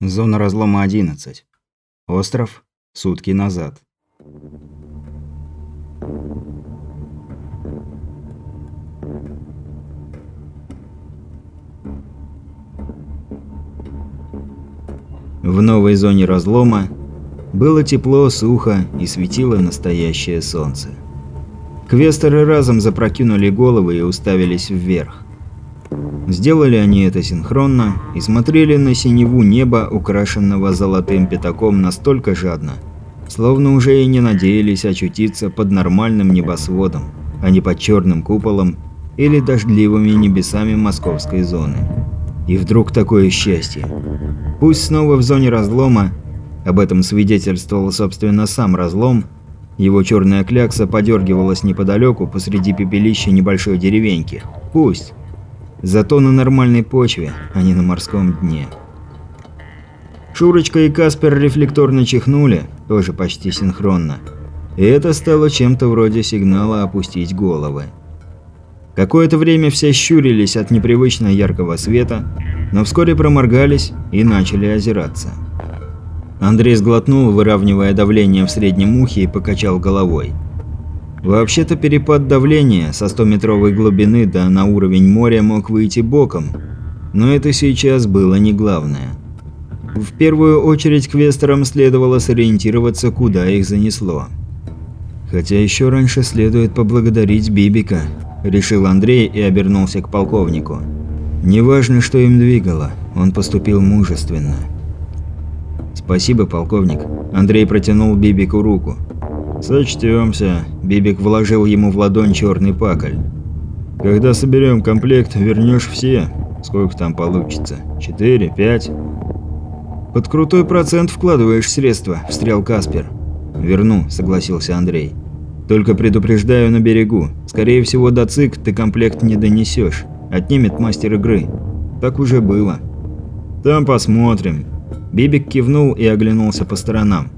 Зона разлома 11. Остров. Сутки назад. В новой зоне разлома было тепло, сухо и светило настоящее солнце. Квестеры разом запрокинули головы и уставились вверх. Сделали они это синхронно и смотрели на синеву неба, украшенного золотым пятаком, настолько жадно, словно уже и не надеялись очутиться под нормальным небосводом, а не под черным куполом или дождливыми небесами московской зоны. И вдруг такое счастье. Пусть снова в зоне разлома, об этом свидетельствовал собственно сам разлом, его черная клякса подергивалась неподалеку посреди пепелища небольшой деревеньки. Пусть. Зато на нормальной почве, а не на морском дне. Шурочка и Каспер рефлекторно чихнули, тоже почти синхронно. И это стало чем-то вроде сигнала опустить головы. Какое-то время все щурились от непривычно яркого света, но вскоре проморгались и начали озираться. Андрей сглотнул, выравнивая давление в среднем ухе и покачал головой. Вообще-то перепад давления со 100-метровой глубины до на уровень моря мог выйти боком, но это сейчас было не главное. В первую очередь квестерам следовало сориентироваться, куда их занесло. Хотя еще раньше следует поблагодарить Бибика, решил Андрей и обернулся к полковнику. Неважно, что им двигало, он поступил мужественно. «Спасибо, полковник». Андрей протянул Бибику руку. «Сочтемся», – Бибик вложил ему в ладонь черный пакль. «Когда соберем комплект, вернешь все. Сколько там получится? Четыре? Пять?» «Под крутой процент вкладываешь средства», – встрял Каспер. «Верну», – согласился Андрей. «Только предупреждаю на берегу. Скорее всего, до ЦИК ты комплект не донесешь. Отнимет мастер игры. Так уже было». «Там посмотрим». Бибик кивнул и оглянулся по сторонам.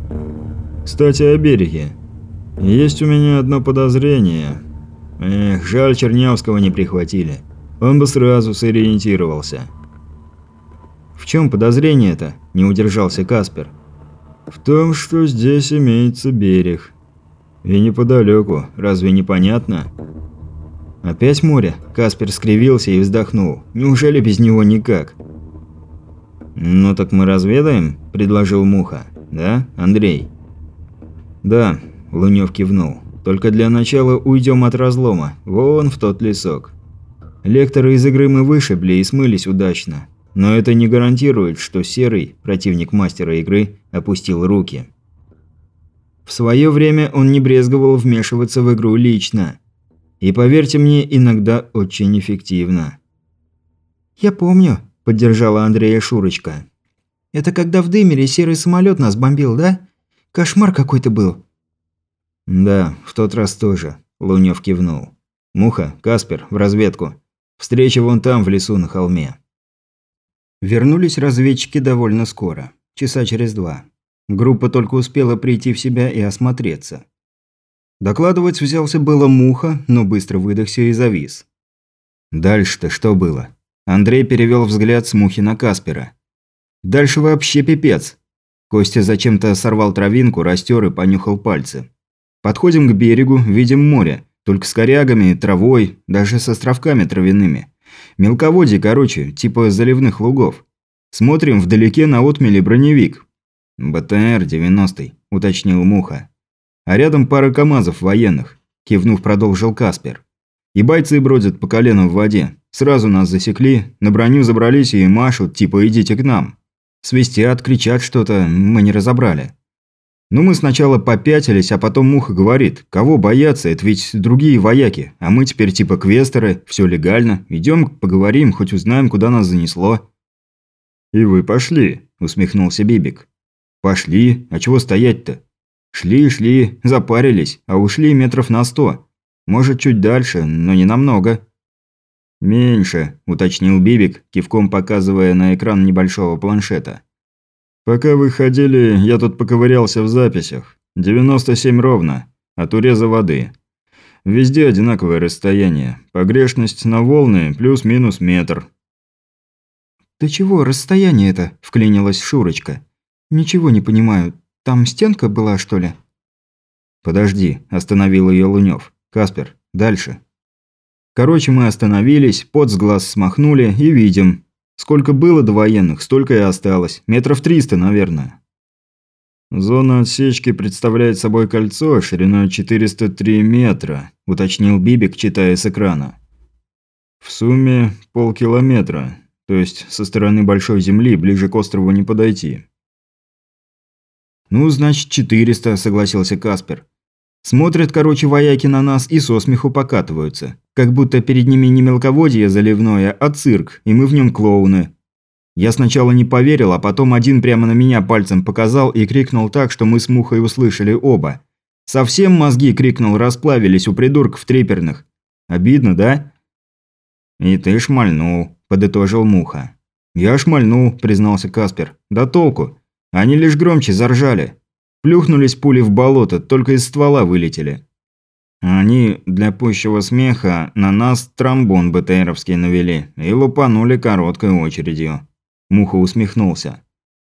«Кстати, о береге. Есть у меня одно подозрение. Эх, жаль, Чернявского не прихватили. Он бы сразу сориентировался». «В чем подозрение-то?» – не удержался Каспер. «В том, что здесь имеется берег. И неподалеку. Разве не понятно?» «Опять море?» – Каспер скривился и вздохнул. «Неужели без него никак?» «Ну так мы разведаем?» – предложил Муха. «Да, Андрей?» «Да», – Лунёв кивнул. «Только для начала уйдем от разлома, вон в тот лесок. Лекторы из игры мы вышибли и смылись удачно. Но это не гарантирует, что Серый, противник мастера игры, опустил руки. В свое время он не брезговал вмешиваться в игру лично. И поверьте мне, иногда очень эффективно. «Я помню», – поддержала Андрея Шурочка. «Это когда в Дымере серый самолет нас бомбил, да? Кошмар какой-то был». «Да, в тот раз тоже», – Лунёв кивнул. «Муха, Каспер, в разведку. Встреча вон там, в лесу на холме». Вернулись разведчики довольно скоро, часа через два. Группа только успела прийти в себя и осмотреться. Докладывать взялся было Муха, но быстро выдохся и завис. Дальше-то что было? Андрей перевел взгляд с Мухи на Каспера. Дальше вообще пипец. Костя зачем-то сорвал травинку, растер и понюхал пальцы. Подходим к берегу, видим море, только с корягами, травой, даже с островками травяными. Мелководье, короче, типа заливных лугов. Смотрим вдалеке на отмеле броневик. БТР 90 уточнил Муха. А рядом пара КАМАЗов военных, кивнув, продолжил Каспер. И бойцы бродят по колену в воде. Сразу нас засекли, на броню забрались и машут, типа идите к нам. Свистят, кричат что-то, мы не разобрали. Ну мы сначала попятились, а потом Муха говорит, кого бояться, это ведь другие вояки, а мы теперь типа квестеры, все легально, идем поговорим, хоть узнаем, куда нас занесло. «И вы пошли», – усмехнулся Бибик. «Пошли, а чего стоять-то? Шли, шли, запарились, а ушли метров на сто. Может, чуть дальше, но не намного». «Меньше», – уточнил Бибик, кивком показывая на экран небольшого планшета. «Пока вы ходили, я тут поковырялся в записях. 97 ровно. От уреза воды. Везде одинаковое расстояние. Погрешность на волны плюс-минус метр». «Да чего расстояние это?» – вклинилась Шурочка. «Ничего не понимаю. Там стенка была, что ли?» «Подожди», – остановил ее Лунёв. «Каспер, дальше». Короче, мы остановились, пот с глаз смахнули и видим. Сколько было до военных, столько и осталось. Метров триста, наверное. «Зона отсечки представляет собой кольцо шириной 403 метра», – уточнил Бибик, читая с экрана. «В сумме полкилометра, то есть со стороны Большой Земли ближе к острову не подойти». «Ну, значит, 400», – согласился Каспер. Смотрят, короче, вояки на нас и со смеху покатываются. Как будто перед ними не мелководье заливное, а цирк, и мы в нем клоуны. Я сначала не поверил, а потом один прямо на меня пальцем показал и крикнул так, что мы с Мухой услышали оба. «Совсем мозги!» – крикнул, расплавились у придурков треперных. Обидно, да? «И ты шмальнул», – подытожил Муха. «Я шмальнул», – признался Каспер. «Да толку. Они лишь громче заржали. Плюхнулись пули в болото, только из ствола вылетели. Они для пущего смеха на нас тромбон БТРовский навели и лупанули короткой очередью. Муха усмехнулся.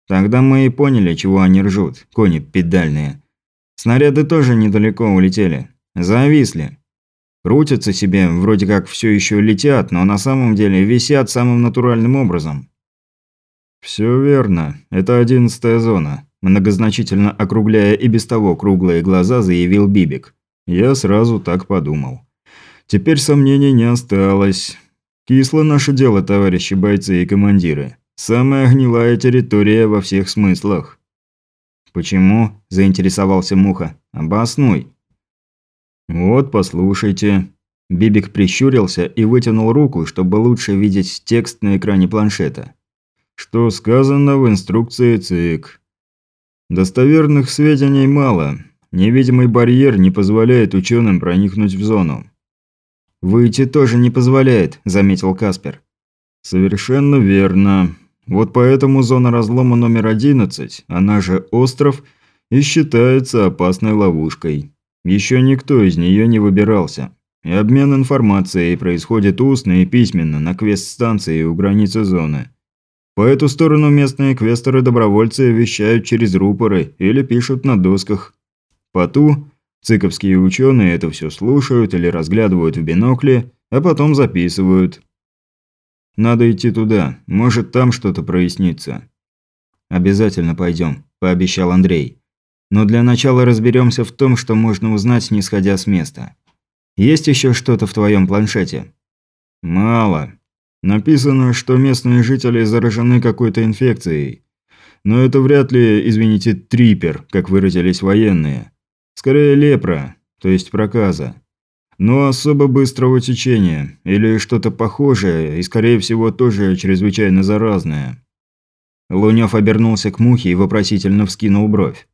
Тогда мы и поняли, чего они ржут, кони педальные. Снаряды тоже недалеко улетели. Зависли. Крутятся себе, вроде как все еще летят, но на самом деле висят самым натуральным образом. Все верно. Это одиннадцатая зона. Многозначительно округляя и без того круглые глаза, заявил Бибик. Я сразу так подумал. Теперь сомнений не осталось. Кисло наше дело, товарищи бойцы и командиры. Самая гнилая территория во всех смыслах. «Почему?» – заинтересовался Муха. «Обоснуй». «Вот, послушайте». Бибик прищурился и вытянул руку, чтобы лучше видеть текст на экране планшета. «Что сказано в инструкции ЦИК?» Достоверных сведений мало. Невидимый барьер не позволяет ученым проникнуть в зону. «Выйти тоже не позволяет», – заметил Каспер. «Совершенно верно. Вот поэтому зона разлома номер 11, она же остров, и считается опасной ловушкой. Еще никто из нее не выбирался. И обмен информацией происходит устно и письменно на квест-станции у границы зоны. По эту сторону местные квесторы-добровольцы вещают через рупоры или пишут на досках. По ту циковские ученые это все слушают или разглядывают в бинокле, а потом записывают. Надо идти туда, может там что-то прояснится. «Обязательно пойдем», – пообещал Андрей. «Но для начала разберемся в том, что можно узнать, не сходя с места. Есть еще что-то в твоем планшете?» «Мало», Написано, что местные жители заражены какой-то инфекцией. Но это вряд ли, извините, трипер, как выразились военные. Скорее лепра, то есть проказа. Но особо быстрого течения, или что-то похожее, и скорее всего тоже чрезвычайно заразное. Лунёв обернулся к Мухе и вопросительно вскинул бровь.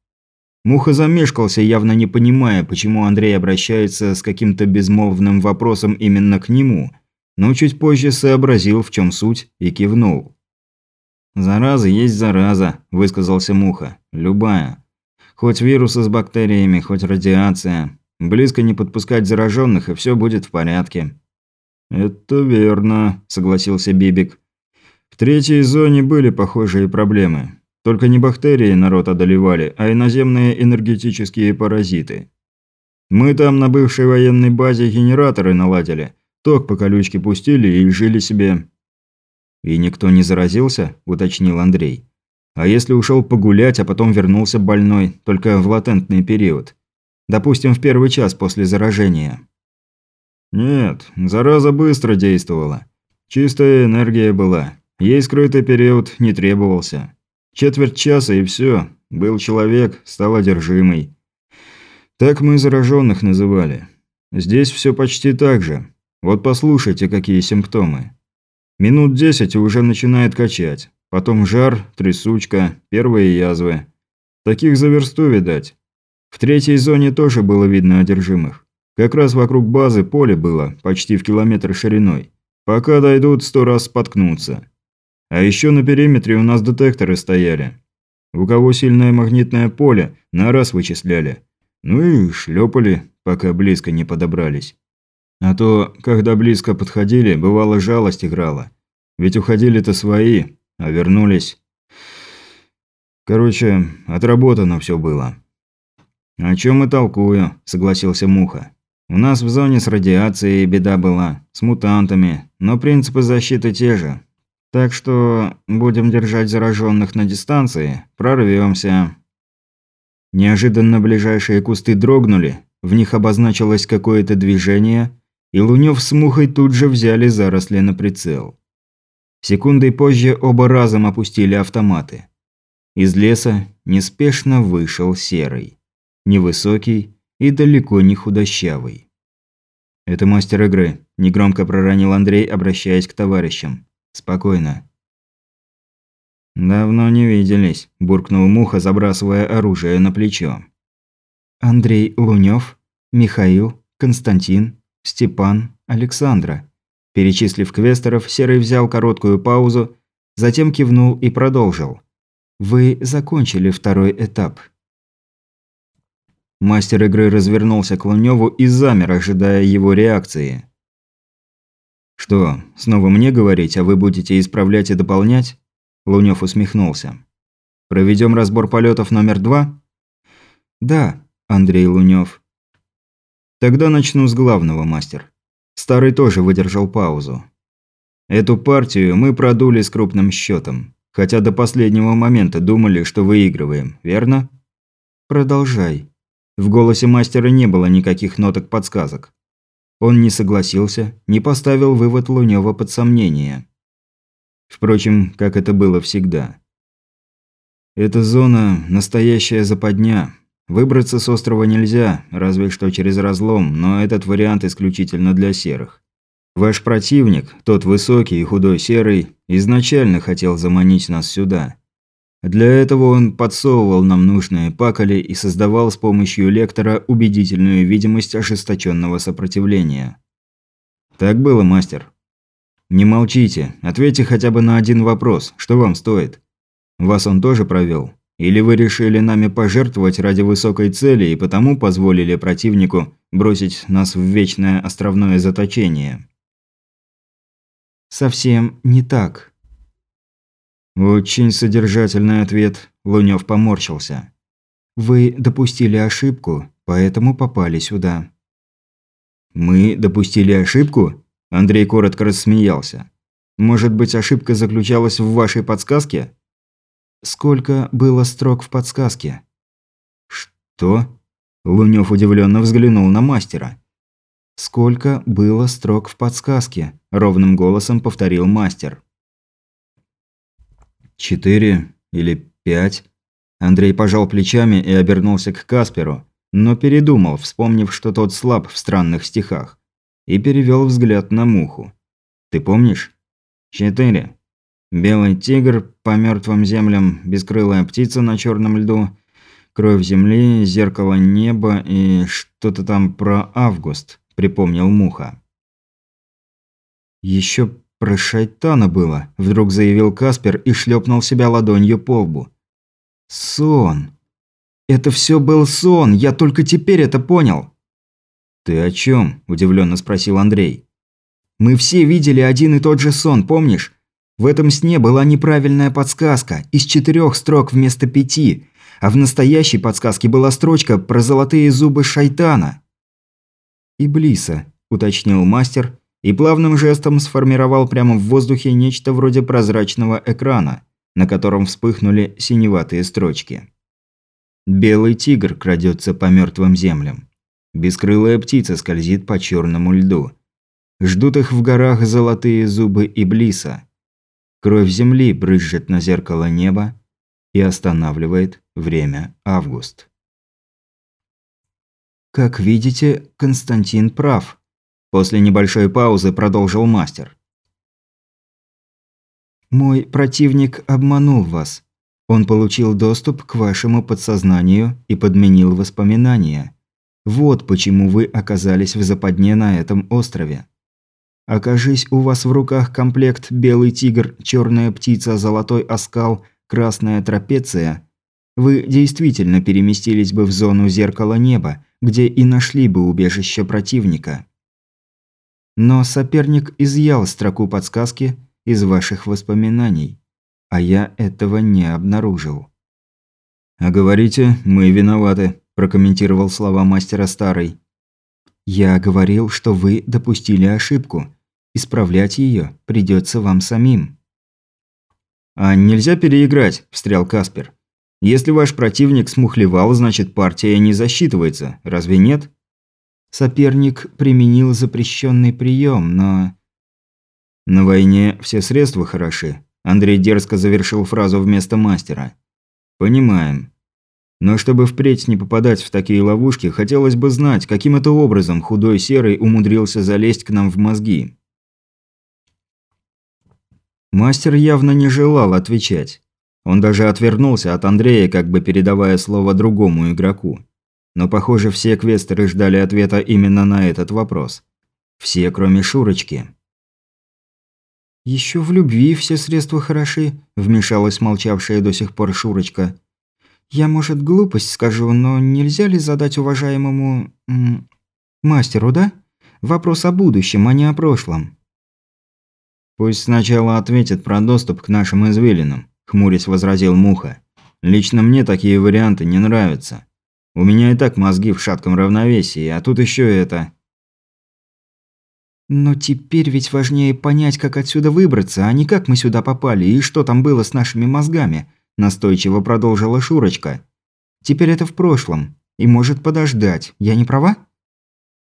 Муха замешкался, явно не понимая, почему Андрей обращается с каким-то безмолвным вопросом именно к нему – но чуть позже сообразил, в чем суть, и кивнул. «Зараза есть зараза», – высказался Муха. «Любая. Хоть вирусы с бактериями, хоть радиация. Близко не подпускать зараженных, и все будет в порядке». «Это верно», – согласился Бибик. «В третьей зоне были похожие проблемы. Только не бактерии народ одолевали, а иноземные энергетические паразиты. Мы там на бывшей военной базе генераторы наладили, Ток по колючке пустили и жили себе. «И никто не заразился?» – уточнил Андрей. «А если ушел погулять, а потом вернулся больной, только в латентный период? Допустим, в первый час после заражения?» «Нет, зараза быстро действовала. Чистая энергия была. Ей скрытый период не требовался. Четверть часа и все. Был человек, стал одержимый. Так мы зараженных называли. Здесь все почти так же. Вот послушайте, какие симптомы. Минут десять уже начинает качать. Потом жар, трясучка, первые язвы. Таких за версту, видать. В третьей зоне тоже было видно одержимых. Как раз вокруг базы поле было, почти в километр шириной. Пока дойдут, сто раз споткнутся. А еще на периметре у нас детекторы стояли. У кого сильное магнитное поле, на раз вычисляли. Ну и шлепали, пока близко не подобрались. А то, когда близко подходили, бывало жалость играла. Ведь уходили-то свои, а вернулись... Короче, отработано все было. «О чем и толкую», – согласился Муха. «У нас в зоне с радиацией беда была, с мутантами, но принципы защиты те же. Так что будем держать зараженных на дистанции, прорвемся. Неожиданно ближайшие кусты дрогнули, в них обозначилось какое-то движение, и Лунёв с Мухой тут же взяли заросли на прицел. Секундой позже оба разом опустили автоматы. Из леса неспешно вышел Серый. Невысокий и далеко не худощавый. «Это мастер игры», – негромко проронил Андрей, обращаясь к товарищам. «Спокойно». «Давно не виделись», – буркнул Муха, забрасывая оружие на плечо. «Андрей Лунёв, Михаил, Константин, Степан, Александра». Перечислив квестеров, Серый взял короткую паузу, затем кивнул и продолжил. «Вы закончили второй этап». Мастер игры развернулся к Лунёву и замер, ожидая его реакции. «Что, снова мне говорить, а вы будете исправлять и дополнять?» Лунёв усмехнулся. «Проведем разбор полетов номер два?» «Да, Андрей Лунёв». «Тогда начну с главного, мастер». Старый тоже выдержал паузу. «Эту партию мы продули с крупным счетом, хотя до последнего момента думали, что выигрываем, верно?» «Продолжай». В голосе мастера не было никаких ноток подсказок. Он не согласился, не поставил вывод Лунёва под сомнение. Впрочем, как это было всегда. Эта зона – настоящая западня. Выбраться с острова нельзя, разве что через разлом, но этот вариант исключительно для серых. Ваш противник, тот высокий и худой серый, изначально хотел заманить нас сюда. Для этого он подсовывал нам нужные пакали и создавал с помощью лектора убедительную видимость ожесточенного сопротивления. Так было, мастер? Не молчите, ответьте хотя бы на один вопрос, что вам стоит? Вас он тоже провел? Или вы решили нами пожертвовать ради высокой цели и потому позволили противнику бросить нас в вечное островное заточение? Совсем не так. «Очень содержательный ответ», – Лунёв поморщился. «Вы допустили ошибку, поэтому попали сюда». «Мы допустили ошибку?» – Андрей коротко рассмеялся. «Может быть, ошибка заключалась в вашей подсказке?» «Сколько было строк в подсказке?» «Что?» – Лунёв удивленно взглянул на мастера. «Сколько было строк в подсказке?» – ровным голосом повторил мастер. Четыре или пять. Андрей пожал плечами и обернулся к Касперу, но передумал, вспомнив, что тот слаб в странных стихах, и перевел взгляд на муху. «Ты помнишь?» «Четыре. Белый тигр по мертвым землям, бескрылая птица на черном льду, кровь земли, зеркало неба и что-то там про август», – припомнил муха. Еще «Про шайтана было», – вдруг заявил Каспер и шлепнул себя ладонью по лбу. «Сон. Это все был сон, я только теперь это понял». «Ты о чем? удивленно спросил Андрей. «Мы все видели один и тот же сон, помнишь? В этом сне была неправильная подсказка, из четырех строк вместо пяти, а в настоящей подсказке была строчка про золотые зубы шайтана». «Иблиса», – уточнил мастер и плавным жестом сформировал прямо в воздухе нечто вроде прозрачного экрана, на котором вспыхнули синеватые строчки. Белый тигр крадется по мертвым землям. Бескрылая птица скользит по черному льду. Ждут их в горах золотые зубы Иблиса. Кровь земли брызжет на зеркало неба и останавливает время август. Как видите, Константин прав, После небольшой паузы продолжил мастер. «Мой противник обманул вас. Он получил доступ к вашему подсознанию и подменил воспоминания. Вот почему вы оказались в западне на этом острове. Окажись у вас в руках комплект «Белый тигр», «Черная птица», «Золотой оскал», «Красная трапеция», вы действительно переместились бы в зону зеркала неба, где и нашли бы убежище противника. Но соперник изъял строку подсказки из ваших воспоминаний. а я этого не обнаружил. «А говорите, мы виноваты», – прокомментировал слова мастера Старый. «Я говорил, что вы допустили ошибку. Исправлять ее придется вам самим». «А нельзя переиграть», – встрял Каспер. «Если ваш противник смухлевал, значит партия не засчитывается, разве нет?» Соперник применил запрещенный прием, но... «На войне все средства хороши», – Андрей дерзко завершил фразу вместо мастера. «Понимаем. Но чтобы впредь не попадать в такие ловушки, хотелось бы знать, каким это образом худой серый умудрился залезть к нам в мозги». Мастер явно не желал отвечать. Он даже отвернулся от Андрея, как бы передавая слово другому игроку. Но, похоже, все квестеры ждали ответа именно на этот вопрос. Все, кроме Шурочки. «Еще в любви все средства хороши», – вмешалась молчавшая до сих пор Шурочка. «Я, может, глупость скажу, но нельзя ли задать уважаемому... мастеру, да? Вопрос о будущем, а не о прошлом». «Пусть сначала ответит про доступ к нашим извилинам», – хмурясь возразил Муха. «Лично мне такие варианты не нравятся. У меня и так мозги в шатком равновесии, а тут еще это...» «Но теперь ведь важнее понять, как отсюда выбраться, а не как мы сюда попали и что там было с нашими мозгами», – настойчиво продолжила Шурочка. «Теперь это в прошлом и может подождать. Я не права?»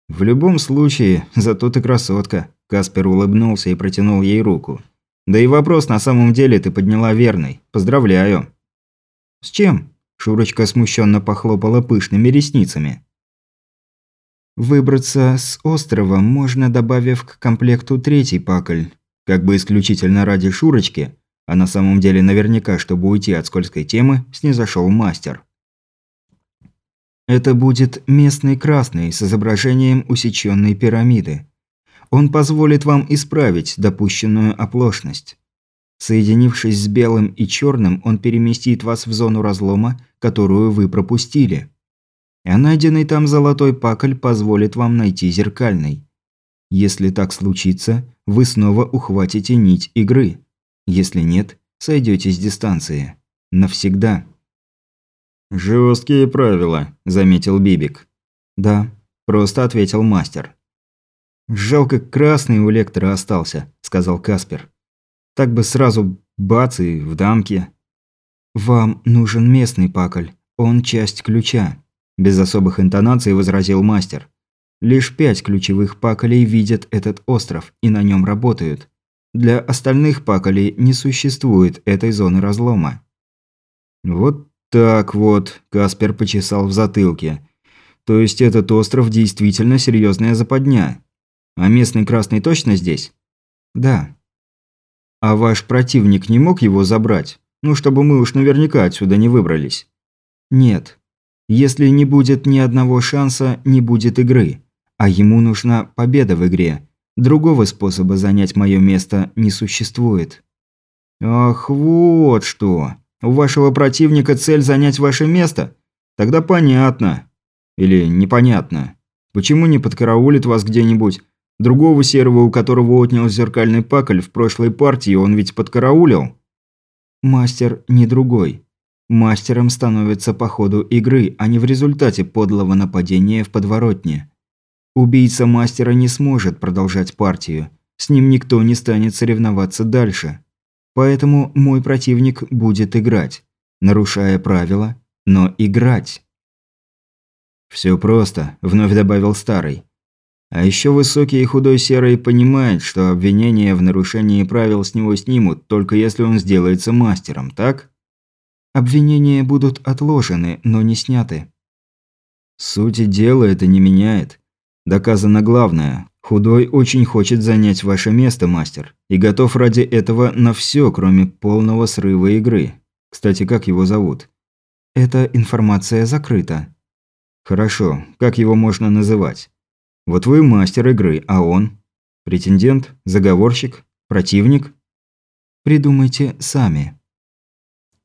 «В любом случае, зато ты красотка», – Каспер улыбнулся и протянул ей руку. «Да и вопрос на самом деле ты подняла верный. Поздравляю». «С чем?» – Шурочка смущенно похлопала пышными ресницами. Выбраться с острова можно, добавив к комплекту третий пакль. Как бы исключительно ради Шурочки, а на самом деле наверняка, чтобы уйти от скользкой темы, снизошел мастер. Это будет местный красный с изображением усеченной пирамиды. Он позволит вам исправить допущенную оплошность. Соединившись с белым и черным, он переместит вас в зону разлома, которую вы пропустили а найденный там золотой пакль позволит вам найти зеркальный. Если так случится, вы снова ухватите нить игры. Если нет, сойдете с дистанции. Навсегда. «Жесткие правила», – заметил Бибик. «Да», – просто ответил мастер. «Жалко, красный у лектора остался», – сказал Каспер. «Так бы сразу бац и в дамке». «Вам нужен местный пакль. Он часть ключа. Без особых интонаций возразил мастер. Лишь пять ключевых паколей видят этот остров и на нем работают. Для остальных паколей не существует этой зоны разлома. Вот так вот, Каспер почесал в затылке. То есть этот остров действительно серьезная западня. А местный красный точно здесь? Да. А ваш противник не мог его забрать? Ну, чтобы мы уж наверняка отсюда не выбрались. Нет. Если не будет ни одного шанса, не будет игры. А ему нужна победа в игре. Другого способа занять мое место не существует. Ах, вот что. У вашего противника цель занять ваше место? Тогда понятно. Или непонятно. Почему не подкараулит вас где-нибудь? Другого серого, у которого отнял зеркальный пакль в прошлой партии, он ведь подкараулил? Мастер не другой. Мастером становится по ходу игры, а не в результате подлого нападения в подворотне. Убийца мастера не сможет продолжать партию. С ним никто не станет соревноваться дальше. Поэтому мой противник будет играть. Нарушая правила, но играть. «Все просто», – вновь добавил Старый. А еще высокий и худой Серый понимает, что обвинение в нарушении правил с него снимут, только если он сделается мастером, так? Обвинения будут отложены, но не сняты. Сути дела это не меняет. Доказано главное. Худой очень хочет занять ваше место, мастер, и готов ради этого на все, кроме полного срыва игры. Кстати, как его зовут? Эта информация закрыта. Хорошо, как его можно называть? Вот вы мастер игры, а он? Претендент? Заговорщик? Противник? Придумайте сами.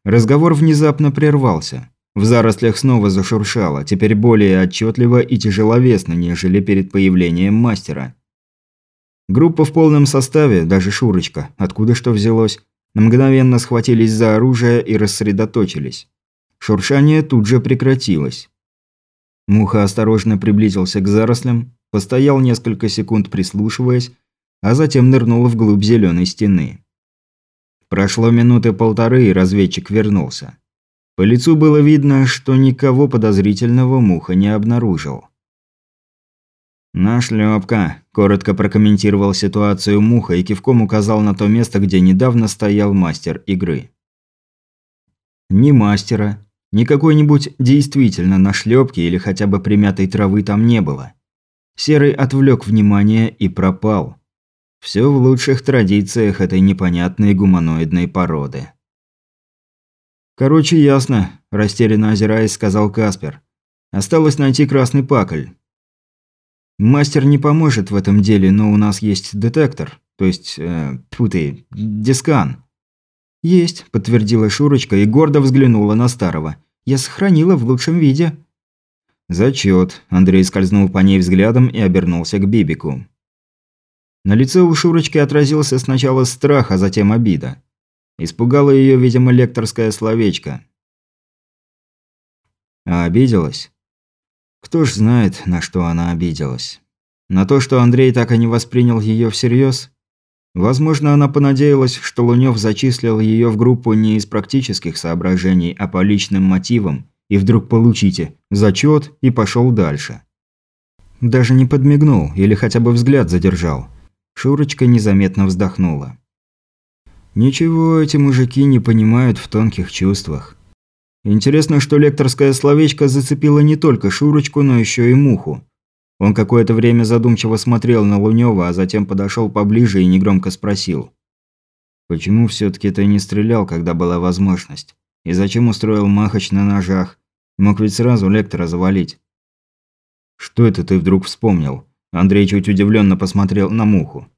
Разговор внезапно прервался. В зарослях снова зашуршало, теперь более отчетливо и тяжеловесно, нежели перед появлением мастера. Группа в полном составе, даже Шурочка, откуда что взялось, мгновенно схватились за оружие и рассредоточились. Шуршание тут же прекратилось. Муха осторожно приблизился к зарослям, постоял несколько секунд прислушиваясь, а затем нырнул вглубь зеленой стены. Прошло минуты полторы, и разведчик вернулся. По лицу было видно, что никого подозрительного Муха не обнаружил. «Нашлёпка», – коротко прокомментировал ситуацию Муха и кивком указал на то место, где недавно стоял мастер игры. Ни мастера, ни какой-нибудь действительно нашлёпки или хотя бы примятой травы там не было. Серый отвлек внимание и пропал. Все в лучших традициях этой непонятной гуманоидной породы. «Короче, ясно», – растерянно озираясь, сказал Каспер. «Осталось найти красный пакль. Мастер не поможет в этом деле, но у нас есть детектор, то есть, э, тьфу ты, дискан». «Есть», – подтвердила Шурочка и гордо взглянула на старого. «Я сохранила в лучшем виде». «Зачет», – Андрей скользнул по ней взглядом и обернулся к Бибику. На лице у Шурочки отразился сначала страх, а затем обида. Испугало ее, видимо, лекторское словечко. А обиделась? Кто ж знает, на что она обиделась. На то, что Андрей так и не воспринял ее всерьез? Возможно, она понадеялась, что Лунёв зачислил ее в группу не из практических соображений, а по личным мотивам, и вдруг получите зачет и пошел дальше. Даже не подмигнул или хотя бы взгляд задержал. Шурочка незаметно вздохнула. Ничего эти мужики не понимают в тонких чувствах. Интересно, что лекторское словечко зацепило не только Шурочку, но еще и Муху. Он какое-то время задумчиво смотрел на Лунёва, а затем подошел поближе и негромко спросил. «Почему все-таки ты не стрелял, когда была возможность? И зачем устроил махач на ножах? Мог ведь сразу лектора завалить». «Что это ты вдруг вспомнил?» Андрей чуть удивленно посмотрел на Муху.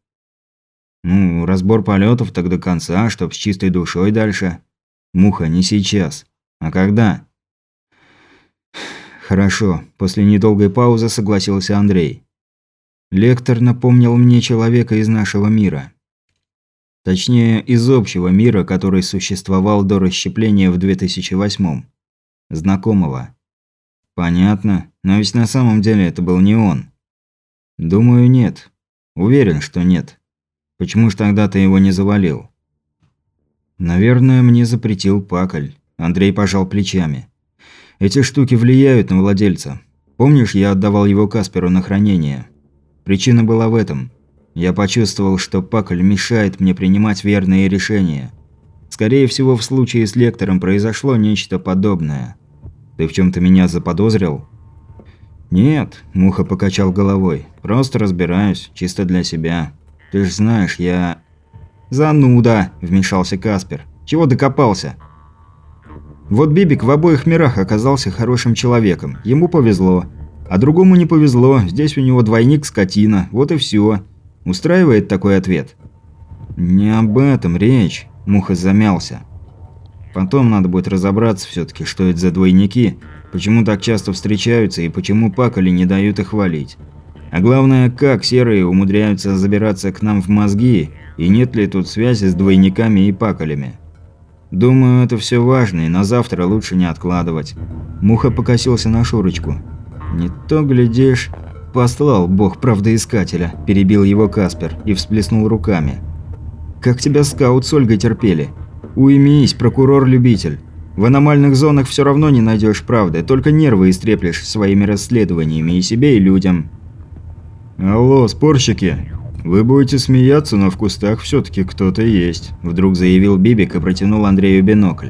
«Ну, разбор полетов так до конца, чтоб с чистой душой дальше. Муха, не сейчас. А когда? Хорошо, после недолгой паузы согласился Андрей. Лектор напомнил мне человека из нашего мира. Точнее, из общего мира, который существовал до расщепления в 2008-м. Знакомого. Понятно, но ведь на самом деле это был не он. Думаю, нет. Уверен, что нет. Почему ж тогда ты его не завалил? Наверное, мне запретил Пакль. Андрей пожал плечами. Эти штуки влияют на владельца. Помнишь, я отдавал его Касперу на хранение? Причина была в этом. Я почувствовал, что Пакль мешает мне принимать верные решения. Скорее всего, в случае с лектором произошло нечто подобное. Ты в чем то меня заподозрил? Нет, Муха покачал головой. Просто разбираюсь, чисто для себя. Ты ж знаешь, я... Зануда, вмешался Каспер. Чего докопался? Вот Бибик в обоих мирах оказался хорошим человеком. Ему повезло. А другому не повезло. Здесь у него двойник скотина. Вот и все. Устраивает такой ответ? Не об этом речь. Муха замялся. Потом надо будет разобраться все-таки, что это за двойники, почему так часто встречаются и почему пакали не дают их валить. А главное, как серые умудряются забираться к нам в мозги, и нет ли тут связи с двойниками и пакалями. Думаю, это все важно, и на завтра лучше не откладывать. Муха покосился на Шурочку. Не то, глядишь... Послал бог правдоискателя, перебил его Каспер и всплеснул руками. Как тебя скаут с Ольгой терпели? Уймись, прокурор-любитель. В аномальных зонах все равно не найдешь правды, только нервы истреплешь своими расследованиями и себе, и людям. Алло, спорщики, «Вы будете смеяться, но в кустах все-таки кто-то есть», – вдруг заявил Бибик и протянул Андрею бинокль.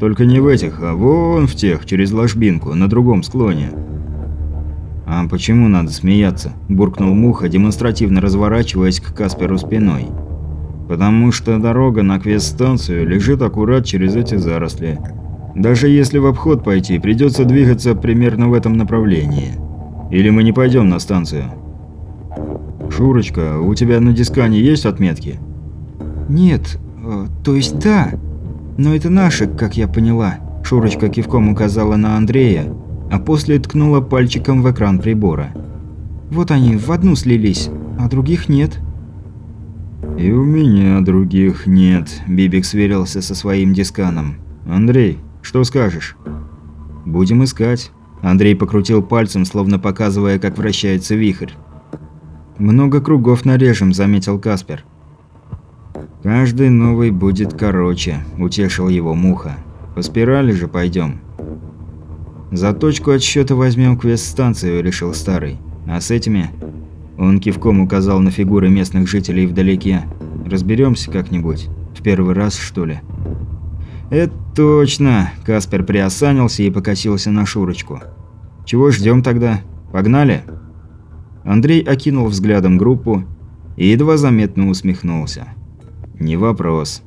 «Только не в этих, а вон в тех, через ложбинку, на другом склоне». «А почему надо смеяться?» – буркнул Муха, демонстративно разворачиваясь к Касперу спиной. «Потому что дорога на квест-станцию лежит аккурат через эти заросли. Даже если в обход пойти, придется двигаться примерно в этом направлении. Или мы не пойдем на станцию?» «Шурочка, у тебя на дискане есть отметки?» «Нет, э, то есть да. Но это наши, как я поняла». Шурочка кивком указала на Андрея, а после ткнула пальчиком в экран прибора. «Вот они в одну слились, а других нет». «И у меня других нет», – Бибик сверился со своим дисканом. «Андрей, что скажешь?» «Будем искать». Андрей покрутил пальцем, словно показывая, как вращается вихрь. «Много кругов нарежем», – заметил Каспер. «Каждый новый будет короче», – утешил его Муха. «По спирали же пойдем. «За точку отсчета возьмем квест-станцию», – решил Старый. «А с этими...» Он кивком указал на фигуры местных жителей вдалеке. Разберемся как-нибудь. В первый раз, что ли?» «Это точно!» – Каспер приосанился и покосился на Шурочку. «Чего ждем тогда? Погнали?» Андрей окинул взглядом группу и едва заметно усмехнулся. «Не вопрос».